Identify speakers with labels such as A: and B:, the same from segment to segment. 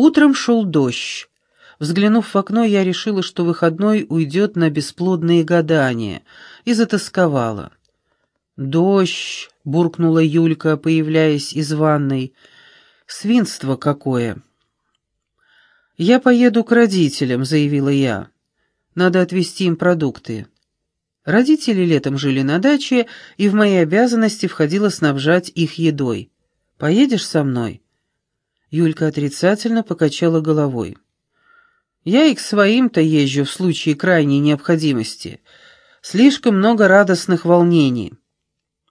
A: Утром шел дождь. Взглянув в окно, я решила, что выходной уйдет на бесплодные гадания, и затасковала. «Дождь!» — буркнула Юлька, появляясь из ванной. «Свинство какое!» «Я поеду к родителям», — заявила я. «Надо отвезти им продукты». Родители летом жили на даче, и в мои обязанности входило снабжать их едой. «Поедешь со мной?» Юлька отрицательно покачала головой. «Я и к своим-то езжу в случае крайней необходимости. Слишком много радостных волнений».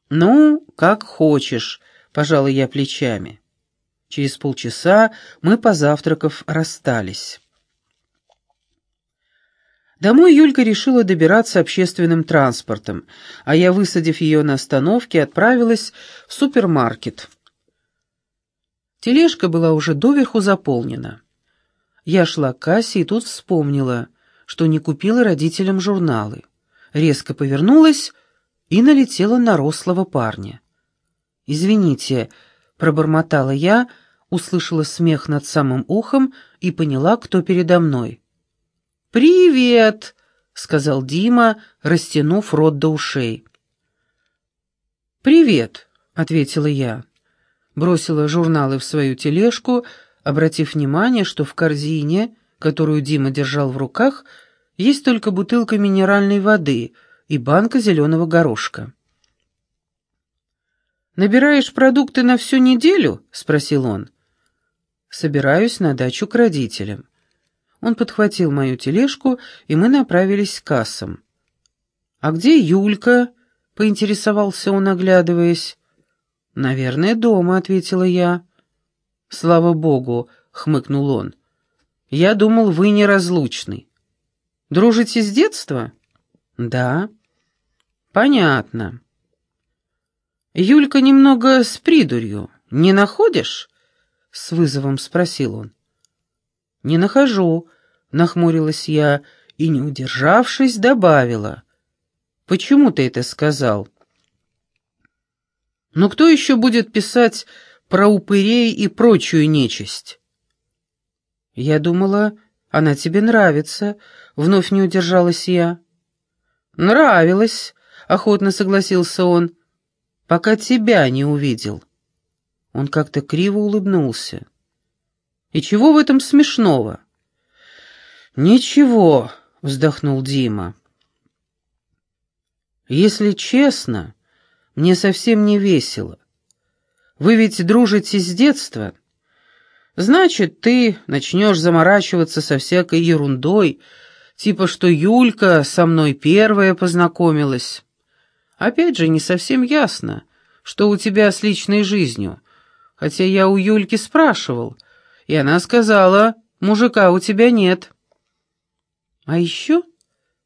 A: «Ну, как хочешь», — пожала я плечами. Через полчаса мы, позавтракав, расстались. Домой Юлька решила добираться общественным транспортом, а я, высадив ее на остановке, отправилась в супермаркет. Тележка была уже доверху заполнена. Я шла к кассе и тут вспомнила, что не купила родителям журналы. Резко повернулась и налетела на рослого парня. «Извините», — пробормотала я, услышала смех над самым ухом и поняла, кто передо мной. «Привет!» — сказал Дима, растянув рот до ушей. «Привет!» — ответила я. Бросила журналы в свою тележку, обратив внимание, что в корзине, которую Дима держал в руках, есть только бутылка минеральной воды — и банка зеленого горошка. «Набираешь продукты на всю неделю?» — спросил он. «Собираюсь на дачу к родителям». Он подхватил мою тележку, и мы направились к кассам. «А где Юлька?» — поинтересовался он, оглядываясь. «Наверное, дома», — ответила я. «Слава богу», — хмыкнул он. «Я думал, вы неразлучны. Дружите с детства?» «Да». «Понятно». «Юлька немного с придурью. Не находишь?» — с вызовом спросил он. «Не нахожу», — нахмурилась я и, не удержавшись, добавила. «Почему ты это сказал?» «Но кто еще будет писать про упырей и прочую нечисть?» «Я думала, она тебе нравится», — вновь не удержалась я. «Нравилось», — охотно согласился он, — «пока тебя не увидел». Он как-то криво улыбнулся. «И чего в этом смешного?» «Ничего», — вздохнул Дима. «Если честно, мне совсем не весело. Вы ведь дружите с детства. Значит, ты начнешь заморачиваться со всякой ерундой, Типа, что Юлька со мной первая познакомилась. Опять же, не совсем ясно, что у тебя с личной жизнью. Хотя я у Юльки спрашивал, и она сказала, мужика у тебя нет. А еще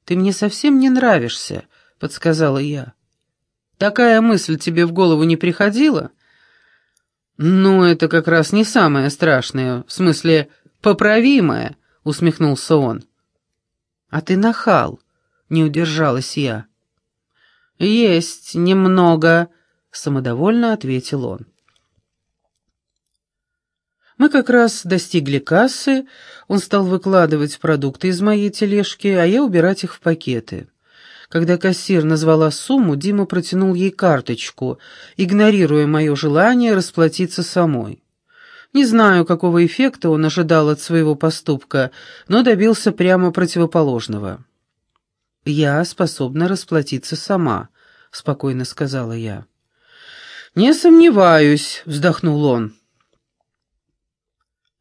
A: ты мне совсем не нравишься, подсказала я. Такая мысль тебе в голову не приходила? Ну, это как раз не самое страшное, в смысле, поправимое, усмехнулся он. «А ты нахал», — не удержалась я. «Есть немного», — самодовольно ответил он. Мы как раз достигли кассы, он стал выкладывать продукты из моей тележки, а я убирать их в пакеты. Когда кассир назвала сумму, Дима протянул ей карточку, игнорируя мое желание расплатиться самой. Не знаю, какого эффекта он ожидал от своего поступка, но добился прямо противоположного. «Я способна расплатиться сама», — спокойно сказала я. «Не сомневаюсь», — вздохнул он.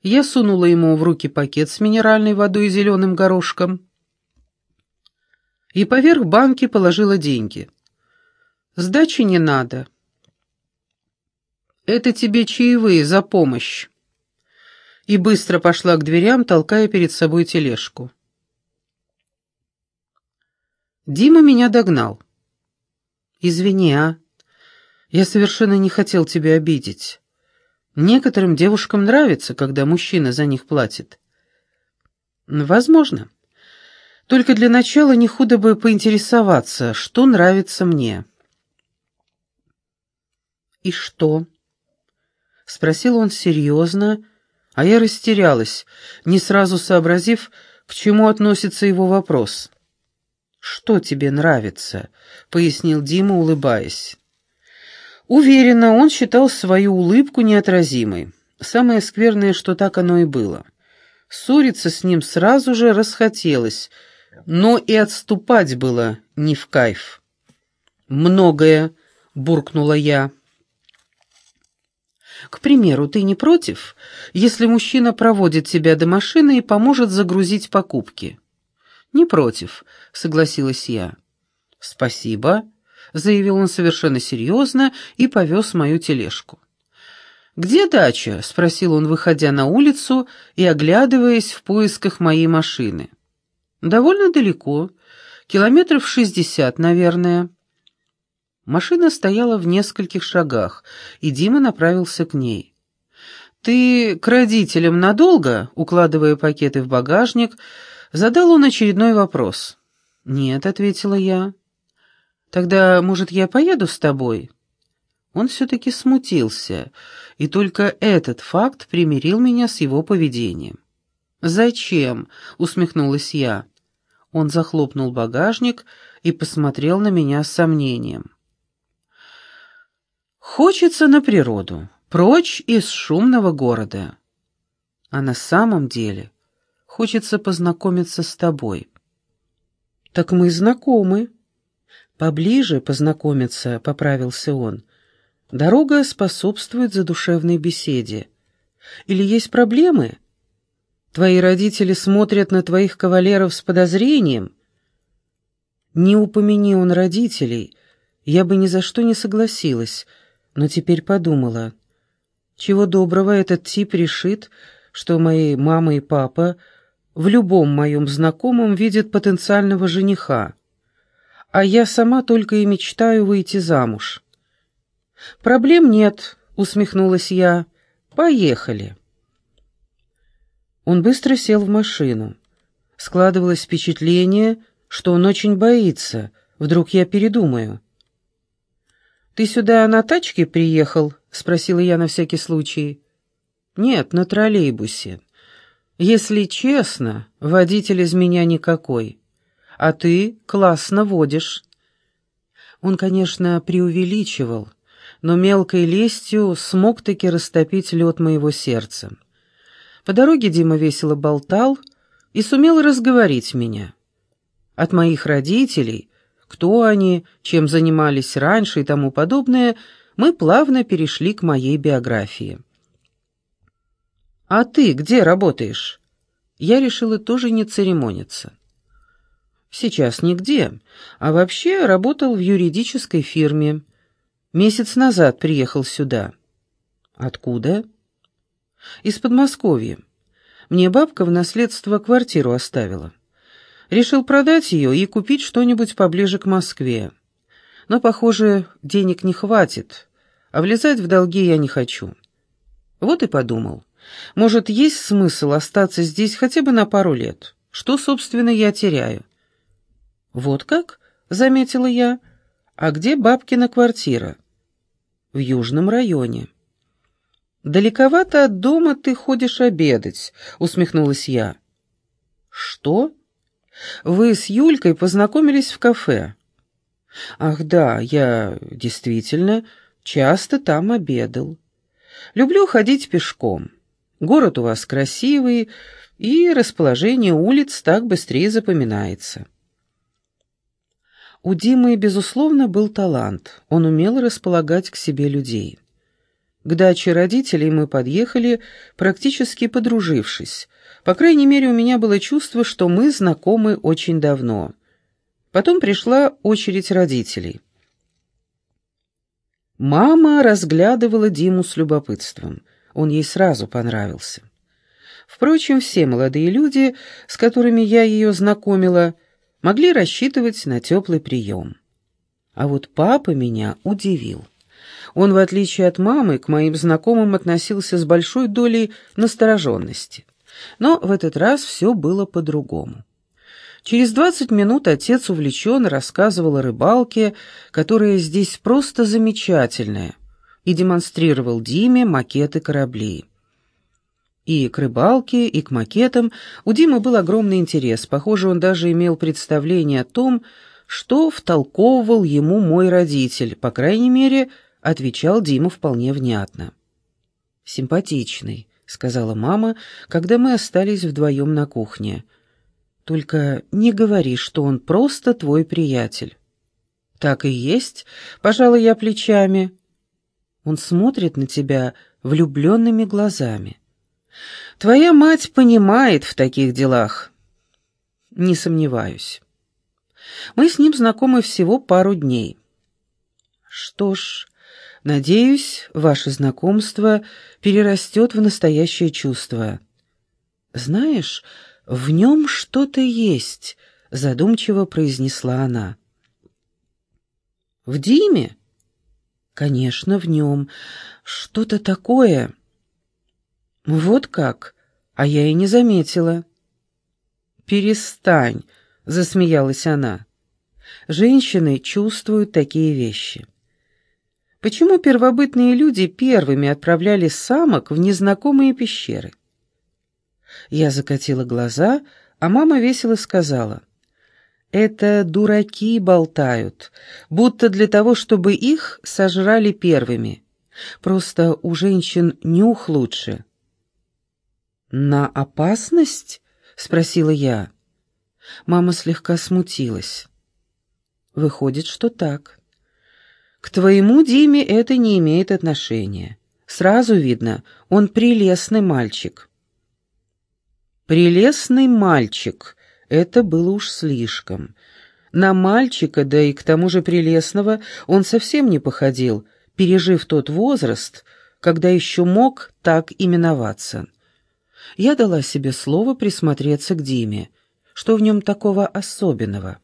A: Я сунула ему в руки пакет с минеральной водой и зеленым горошком и поверх банки положила деньги. «Сдачи не надо». Это тебе чаевые за помощь. И быстро пошла к дверям, толкая перед собой тележку. Дима меня догнал. «Извини, а? Я совершенно не хотел тебя обидеть. Некоторым девушкам нравится, когда мужчина за них платит». «Возможно. Только для начала не худо бы поинтересоваться, что нравится мне». «И что?» — спросил он серьезно, А я растерялась, не сразу сообразив, к чему относится его вопрос. «Что тебе нравится?» — пояснил Дима, улыбаясь. Уверенно, он считал свою улыбку неотразимой. Самое скверное, что так оно и было. Ссориться с ним сразу же расхотелось, но и отступать было не в кайф. «Многое», — буркнула я. «К примеру, ты не против, если мужчина проводит тебя до машины и поможет загрузить покупки?» «Не против», — согласилась я. «Спасибо», — заявил он совершенно серьезно и повез мою тележку. «Где дача?» — спросил он, выходя на улицу и оглядываясь в поисках моей машины. «Довольно далеко, километров шестьдесят, наверное». Машина стояла в нескольких шагах, и Дима направился к ней. «Ты к родителям надолго?» — укладывая пакеты в багажник, задал он очередной вопрос. «Нет», — ответила я. «Тогда, может, я поеду с тобой?» Он все-таки смутился, и только этот факт примирил меня с его поведением. «Зачем?» — усмехнулась я. Он захлопнул багажник и посмотрел на меня с сомнением. «Хочется на природу, прочь из шумного города. А на самом деле хочется познакомиться с тобой». «Так мы знакомы». «Поближе познакомиться», — поправился он. «Дорога способствует задушевной беседе. Или есть проблемы? Твои родители смотрят на твоих кавалеров с подозрением?» «Не упомяни он родителей, я бы ни за что не согласилась, но теперь подумала. Чего доброго этот тип решит, что мои мама и папа в любом моем знакомом видят потенциального жениха а я сама только и мечтаю выйти замуж. «Проблем нет», — усмехнулась я. «Поехали». Он быстро сел в машину. Складывалось впечатление, что он очень боится. Вдруг я передумаю. «Ты сюда на тачке приехал?» — спросила я на всякий случай. «Нет, на троллейбусе. Если честно, водитель из меня никакой а ты классно водишь». Он, конечно, преувеличивал, но мелкой лестью смог таки растопить лед моего сердца. По дороге Дима весело болтал и сумел разговорить меня. От моих родителей, кто они, чем занимались раньше и тому подобное, мы плавно перешли к моей биографии. «А ты где работаешь?» Я решила тоже не церемониться. Сейчас нигде, а вообще работал в юридической фирме. Месяц назад приехал сюда. Откуда? Из Подмосковья. Мне бабка в наследство квартиру оставила. Решил продать ее и купить что-нибудь поближе к Москве. Но, похоже, денег не хватит, а влезать в долги я не хочу. Вот и подумал. Может, есть смысл остаться здесь хотя бы на пару лет? Что, собственно, я теряю? «Вот как?» — заметила я. «А где бабкина квартира?» «В Южном районе». «Далековато от дома ты ходишь обедать», — усмехнулась я. «Что?» «Вы с Юлькой познакомились в кафе». «Ах да, я действительно часто там обедал. Люблю ходить пешком. Город у вас красивый, и расположение улиц так быстрее запоминается». У Димы, безусловно, был талант. Он умел располагать к себе людей. К даче родителей мы подъехали, практически подружившись. По крайней мере, у меня было чувство, что мы знакомы очень давно. Потом пришла очередь родителей. Мама разглядывала Диму с любопытством. Он ей сразу понравился. Впрочем, все молодые люди, с которыми я ее знакомила, могли рассчитывать на теплый прием. А вот папа меня удивил. Он, в отличие от мамы, к моим знакомым относился с большой долей настороженности. Но в этот раз все было по-другому. Через двадцать минут отец увлеченно рассказывал о рыбалке, которая здесь просто замечательная, и демонстрировал Диме макеты кораблей. И к рыбалке, и к макетам у Димы был огромный интерес. Похоже, он даже имел представление о том, что втолковывал ему мой родитель. По крайней мере, отвечал Дима вполне внятно. «Симпатичный», — сказала мама, когда мы остались вдвоем на кухне. «Только не говори, что он просто твой приятель». «Так и есть», — пожала я плечами. Он смотрит на тебя влюбленными глазами. Твоя мать понимает в таких делах. Не сомневаюсь. Мы с ним знакомы всего пару дней. Что ж, надеюсь, ваше знакомство перерастет в настоящее чувство. Знаешь, в нем что-то есть, задумчиво произнесла она. В Диме? Конечно, в нем. Что-то такое. Вот как? А я и не заметила. Перестань, засмеялась она. Женщины чувствуют такие вещи. Почему первобытные люди первыми отправляли самок в незнакомые пещеры? Я закатила глаза, а мама весело сказала: это дураки болтают, будто для того, чтобы их сожрали первыми. Просто у женщин нюх лучше. «На опасность?» — спросила я. Мама слегка смутилась. «Выходит, что так. К твоему Диме это не имеет отношения. Сразу видно, он прелестный мальчик». «Прелестный мальчик», это было уж слишком. На мальчика, да и к тому же прелестного, он совсем не походил, пережив тот возраст, когда еще мог так именоваться. Я дала себе слово присмотреться к Диме. Что в нем такого особенного?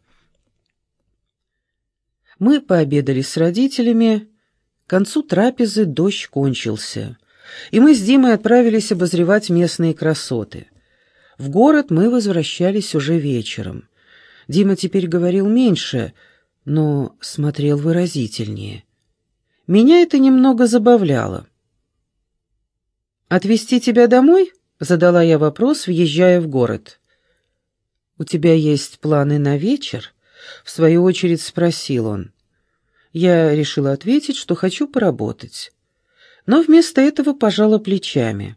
A: Мы пообедали с родителями. К концу трапезы дождь кончился, и мы с Димой отправились обозревать местные красоты. В город мы возвращались уже вечером. Дима теперь говорил меньше, но смотрел выразительнее. Меня это немного забавляло. «Отвезти тебя домой?» — задала я вопрос, въезжая в город. «У тебя есть планы на вечер?» — в свою очередь спросил он. Я решила ответить, что хочу поработать. Но вместо этого пожала плечами.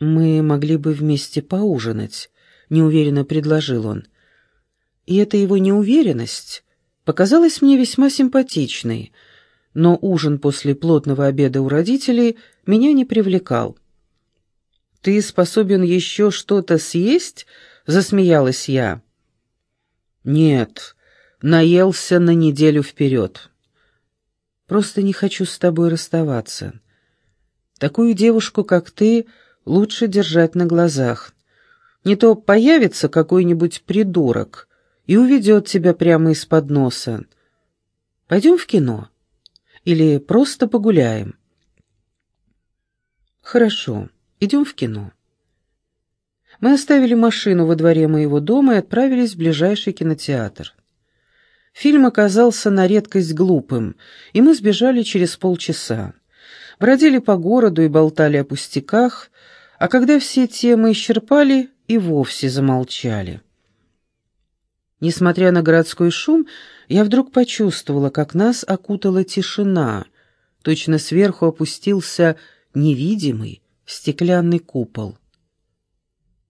A: «Мы могли бы вместе поужинать», — неуверенно предложил он. И эта его неуверенность показалась мне весьма симпатичной, но ужин после плотного обеда у родителей меня не привлекал. «Ты способен еще что-то съесть?» — засмеялась я. «Нет, наелся на неделю вперед. Просто не хочу с тобой расставаться. Такую девушку, как ты, — лучше держать на глазах. Не то появится какой-нибудь придурок и уведет тебя прямо из-под носа. Пойдем в кино? Или просто погуляем? Хорошо, идем в кино. Мы оставили машину во дворе моего дома и отправились в ближайший кинотеатр. Фильм оказался на редкость глупым, и мы сбежали через полчаса. Бродили по городу и болтали о пустяках, а когда все темы исчерпали, и вовсе замолчали. Несмотря на городской шум, я вдруг почувствовала, как нас окутала тишина. Точно сверху опустился невидимый стеклянный купол.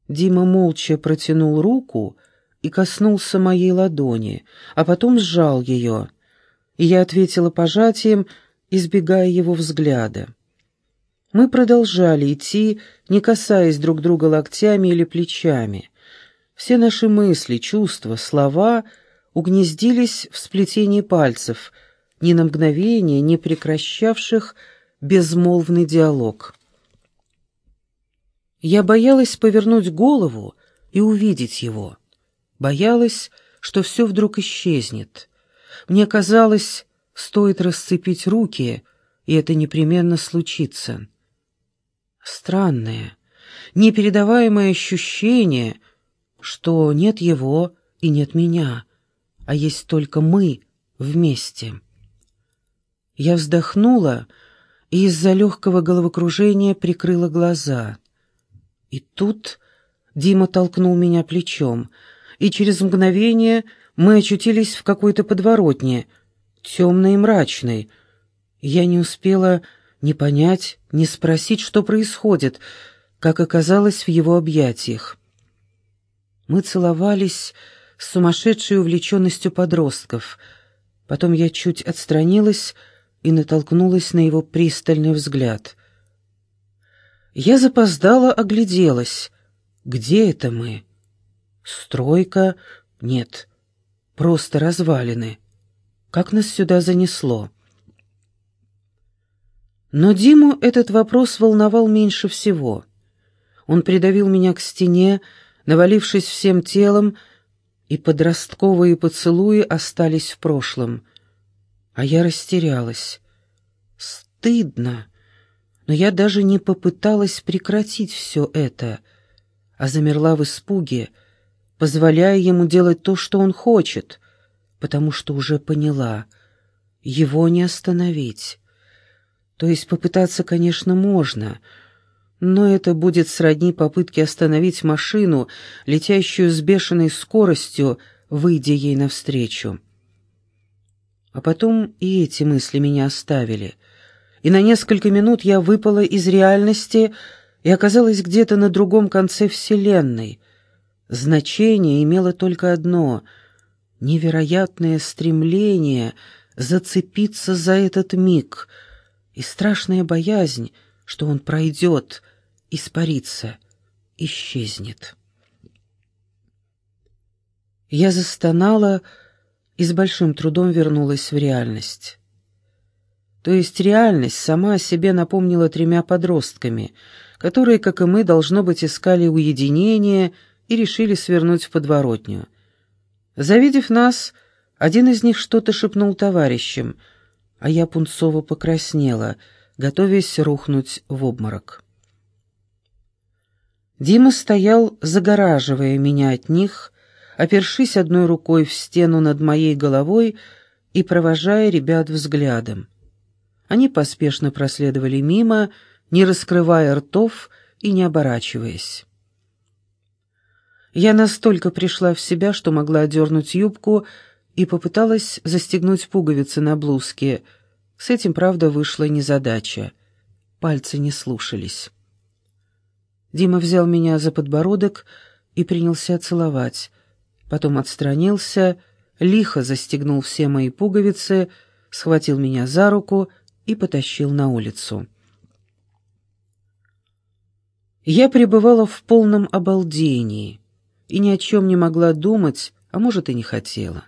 A: Дима молча протянул руку и коснулся моей ладони, а потом сжал ее, и я ответила пожатием, избегая его взгляда. Мы продолжали идти, не касаясь друг друга локтями или плечами. Все наши мысли, чувства, слова угнездились в сплетении пальцев, ни на мгновение не прекращавших безмолвный диалог. Я боялась повернуть голову и увидеть его. Боялась, что все вдруг исчезнет. Мне казалось, стоит расцепить руки, и это непременно случится. Странное, непередаваемое ощущение, что нет его и нет меня, а есть только мы вместе. Я вздохнула и из-за легкого головокружения прикрыла глаза. И тут Дима толкнул меня плечом, и через мгновение мы очутились в какой-то подворотне, темной и мрачной. Я не успела ни понять, ни спросить, что происходит, как оказалось в его объятиях. Мы целовались с сумасшедшей увлеченностью подростков. Потом я чуть отстранилась и натолкнулась на его пристальный взгляд. Я запоздала, огляделась. Где это мы? Стройка? Нет. Просто развалины. Как нас сюда занесло? Но Диму этот вопрос волновал меньше всего. Он придавил меня к стене, навалившись всем телом, и подростковые поцелуи остались в прошлом. А я растерялась. Стыдно. Но я даже не попыталась прекратить все это, а замерла в испуге, позволяя ему делать то, что он хочет, потому что уже поняла, его не остановить. То есть попытаться, конечно, можно — но это будет сродни попытке остановить машину, летящую с бешеной скоростью, выйдя ей навстречу. А потом и эти мысли меня оставили, и на несколько минут я выпала из реальности и оказалась где-то на другом конце Вселенной. Значение имело только одно — невероятное стремление зацепиться за этот миг и страшная боязнь, что он пройдет — испарится, исчезнет. Я застонала и с большим трудом вернулась в реальность. То есть реальность сама о себе напомнила тремя подростками, которые, как и мы, должно быть, искали уединение и решили свернуть в подворотню. Завидев нас, один из них что-то шепнул товарищам, а я пунцово покраснела, готовясь рухнуть в обморок. Дима стоял, загораживая меня от них, опершись одной рукой в стену над моей головой и провожая ребят взглядом. Они поспешно проследовали мимо, не раскрывая ртов и не оборачиваясь. Я настолько пришла в себя, что могла одернуть юбку и попыталась застегнуть пуговицы на блузке. С этим, правда, вышла незадача. Пальцы не слушались. Дима взял меня за подбородок и принялся целовать. Потом отстранился, лихо застегнул все мои пуговицы, схватил меня за руку и потащил на улицу. Я пребывала в полном обалдении и ни о чем не могла думать, а может и не хотела.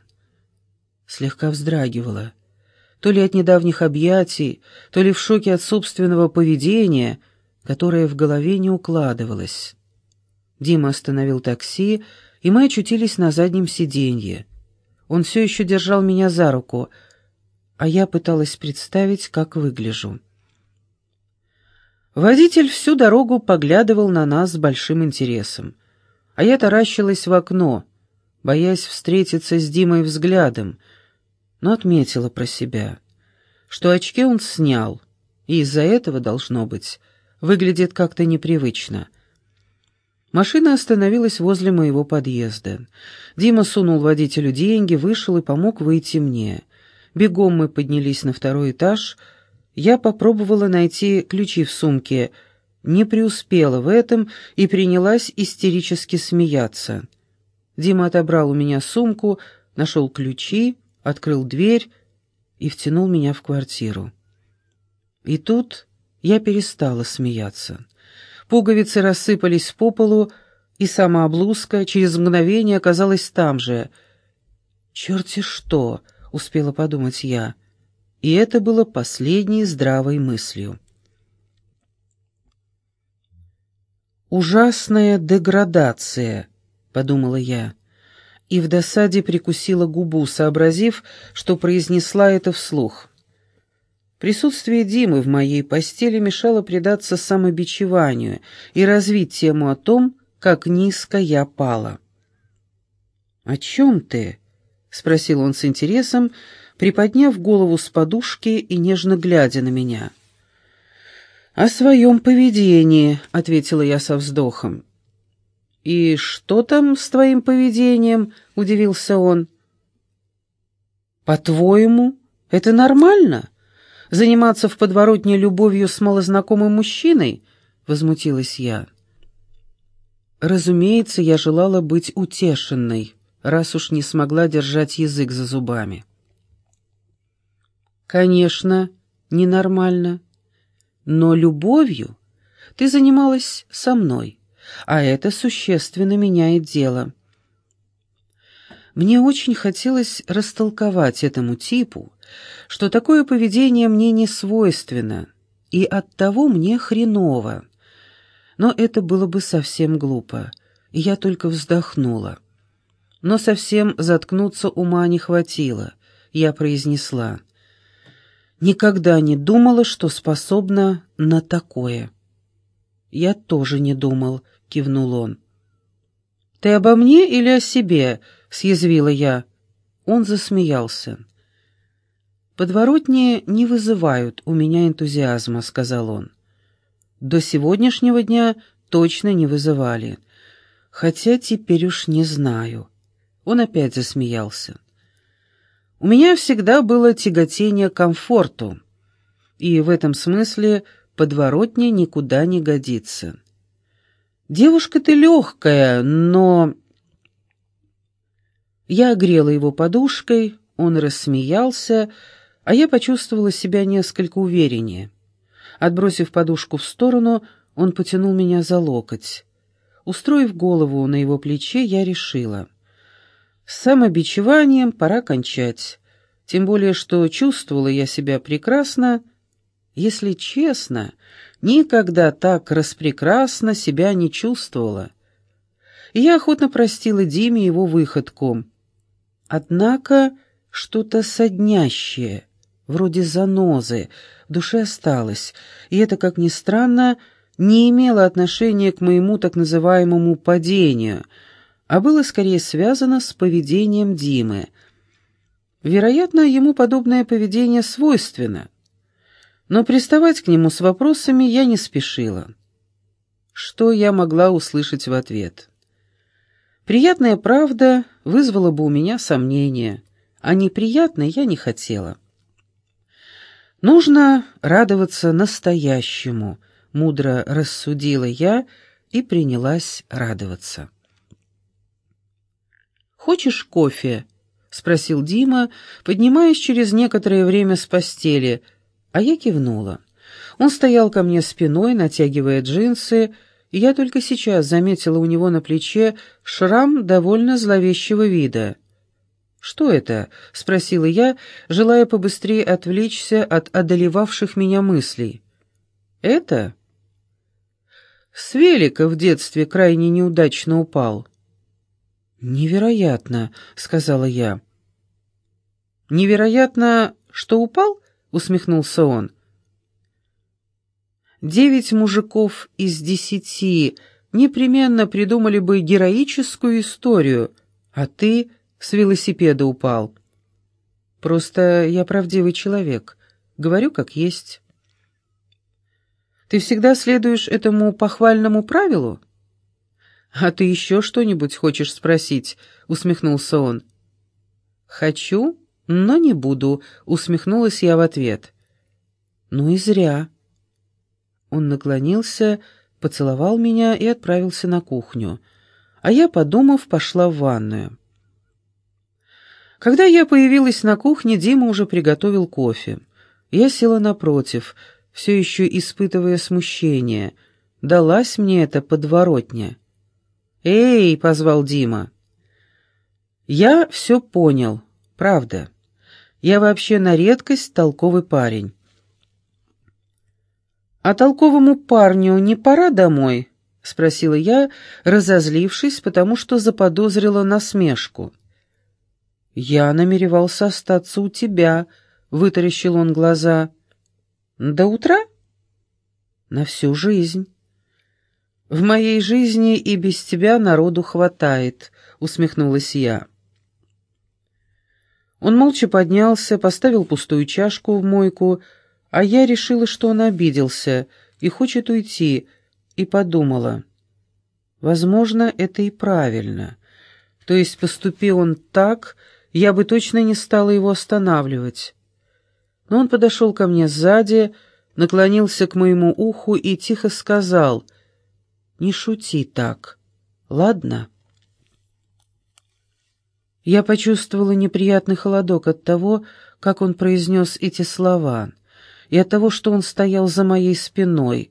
A: Слегка вздрагивала, то ли от недавних объятий, то ли в шоке от собственного поведения — которое в голове не укладывалось. Дима остановил такси, и мы очутились на заднем сиденье. Он все еще держал меня за руку, а я пыталась представить, как выгляжу. Водитель всю дорогу поглядывал на нас с большим интересом, а я таращилась в окно, боясь встретиться с Димой взглядом, но отметила про себя, что очки он снял, и из-за этого, должно быть, выглядит как-то непривычно. Машина остановилась возле моего подъезда. Дима сунул водителю деньги, вышел и помог выйти мне. Бегом мы поднялись на второй этаж. Я попробовала найти ключи в сумке, не преуспела в этом и принялась истерически смеяться. Дима отобрал у меня сумку, нашел ключи, открыл дверь и втянул меня в квартиру. И тут я перестала смеяться. Пуговицы рассыпались по полу, и сама блузка через мгновение оказалась там же. «Черти что!» — успела подумать я. И это было последней здравой мыслью. «Ужасная деградация», — подумала я, и в досаде прикусила губу, сообразив, что произнесла это вслух. Присутствие Димы в моей постели мешало предаться самобичеванию и развить тему о том, как низко я пала. «О чем ты?» — спросил он с интересом, приподняв голову с подушки и нежно глядя на меня. «О своем поведении», — ответила я со вздохом. «И что там с твоим поведением?» — удивился он. «По-твоему, это нормально? Заниматься в подворотне любовью с малознакомым мужчиной?» — возмутилась я. Разумеется, я желала быть утешенной, раз уж не смогла держать язык за зубами. «Конечно, ненормально. Но любовью ты занималась со мной, а это существенно меняет дело». Мне очень хотелось растолковать этому типу, что такое поведение мне не свойственно, и оттого мне хреново. Но это было бы совсем глупо, и я только вздохнула. Но совсем заткнуться ума не хватило. Я произнесла. «Никогда не думала, что способна на такое». «Я тоже не думал», — кивнул он. «Ты обо мне или о себе?» — съязвила я. Он засмеялся. «Подворотни не вызывают у меня энтузиазма», — сказал он. «До сегодняшнего дня точно не вызывали. Хотя теперь уж не знаю». Он опять засмеялся. «У меня всегда было тяготение к комфорту, и в этом смысле подворотня никуда не годится. Девушка ты легкая, но...» Я огрела его подушкой, он рассмеялся, а я почувствовала себя несколько увереннее. Отбросив подушку в сторону, он потянул меня за локоть. Устроив голову на его плече, я решила. С самобичеванием пора кончать. Тем более, что чувствовала я себя прекрасно. Если честно, никогда так распрекрасно себя не чувствовала. И я охотно простила Диме его выходку — Однако что-то соднящее, вроде занозы, в душе осталось, и это, как ни странно, не имело отношения к моему так называемому падению, а было скорее связано с поведением Димы. Вероятно, ему подобное поведение свойственно, но приставать к нему с вопросами я не спешила. Что я могла услышать в ответ? Приятная правда вызвала бы у меня сомнения, а неприятной я не хотела. Нужно радоваться настоящему, мудро рассудила я и принялась радоваться. «Хочешь кофе?» — спросил Дима, поднимаясь через некоторое время с постели, а я кивнула. Он стоял ко мне спиной, натягивая джинсы, и я только сейчас заметила у него на плече шрам довольно зловещего вида. «Что это?» — спросила я, желая побыстрее отвлечься от одолевавших меня мыслей. «Это?» С велика в детстве крайне неудачно упал. «Невероятно», — сказала я. «Невероятно, что упал?» — усмехнулся он. Девять мужиков из десяти непременно придумали бы героическую историю, а ты с велосипеда упал. Просто я правдивый человек, говорю как есть. Ты всегда следуешь этому похвальному правилу? А ты еще что-нибудь хочешь спросить? усмехнулся он. Хочу, но не буду, усмехнулась я в ответ. Ну и зря. Он наклонился, поцеловал меня и отправился на кухню, а я, подумав, пошла в ванную. Когда я появилась на кухне, Дима уже приготовил кофе. Я села напротив, все еще испытывая смущение. Далась мне эта подворотня. «Эй!» — позвал Дима. «Я все понял, правда. Я вообще на редкость толковый парень. «А толковому парню не пора домой?» — спросила я, разозлившись, потому что заподозрила насмешку. «Я намеревался остаться у тебя», — вытаращил он глаза. «До утра?» «На всю жизнь». «В моей жизни и без тебя народу хватает», — усмехнулась я. Он молча поднялся, поставил пустую чашку в мойку, а я решила, что он обиделся, и хочет уйти, и подумала, возможно, это и правильно. То есть, поступи он так, я бы точно не стала его останавливать. Но он подошел ко мне сзади, наклонился к моему уху и тихо сказал, «Не шути так, ладно?» Я почувствовала неприятный холодок от того, как он произнес эти слова, и от того, что он стоял за моей спиной,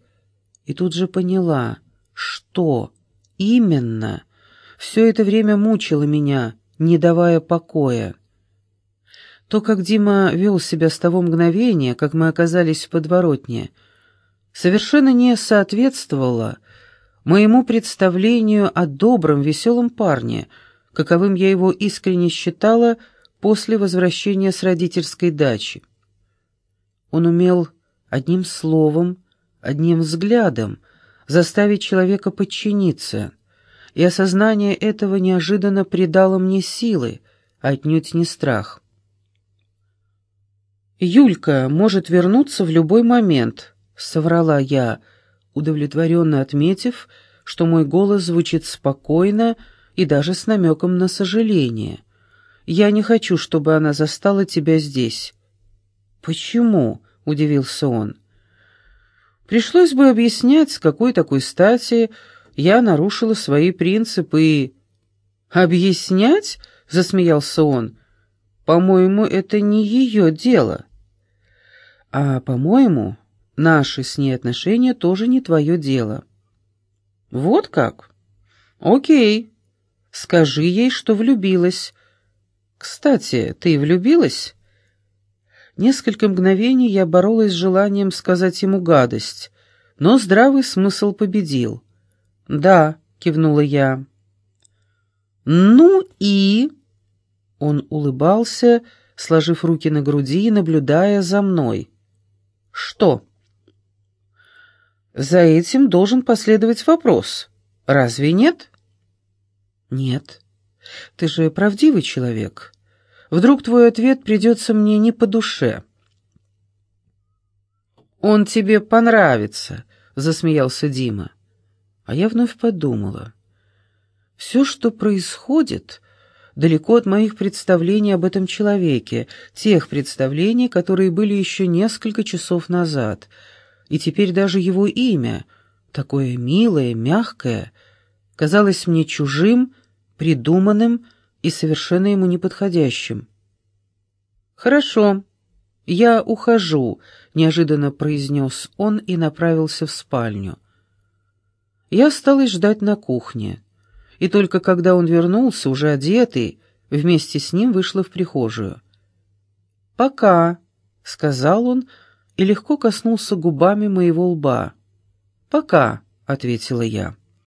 A: и тут же поняла, что именно все это время мучило меня, не давая покоя. То, как Дима вел себя с того мгновения, как мы оказались в подворотне, совершенно не соответствовало моему представлению о добром, веселом парне, каковым я его искренне считала после возвращения с родительской дачи. Он умел одним словом, одним взглядом заставить человека подчиниться, и осознание этого неожиданно придало мне силы, а отнюдь не страх. «Юлька может вернуться в любой момент», — соврала я, удовлетворенно отметив, что мой голос звучит спокойно и даже с намеком на сожаление. Я не хочу, чтобы она застала тебя здесь». «Почему?» — удивился он. «Пришлось бы объяснять, с какой такой стати я нарушила свои принципы и...» «Объяснять?» — засмеялся он. «По-моему, это не ее дело». «А, по-моему, наши с ней отношения тоже не твое дело». «Вот как?» «Окей. Скажи ей, что влюбилась, «Кстати, ты влюбилась?» Несколько мгновений я боролась с желанием сказать ему гадость, но здравый смысл победил. «Да», — кивнула я. «Ну и...» Он улыбался, сложив руки на груди и наблюдая за мной. «Что?» «За этим должен последовать вопрос. Разве нет?» «Нет. Ты же правдивый человек. Вдруг твой ответ придется мне не по душе». «Он тебе понравится», — засмеялся Дима. А я вновь подумала. «Все, что происходит, далеко от моих представлений об этом человеке, тех представлений, которые были еще несколько часов назад, и теперь даже его имя, такое милое, мягкое, казалось мне чужим, придуманным и совершенно ему неподходящим. «Хорошо, я ухожу», — неожиданно произнес он и направился в спальню. Я осталась ждать на кухне, и только когда он вернулся, уже одетый, вместе с ним вышла в прихожую. «Пока», — сказал он и легко коснулся губами моего лба. «Пока», — ответила я.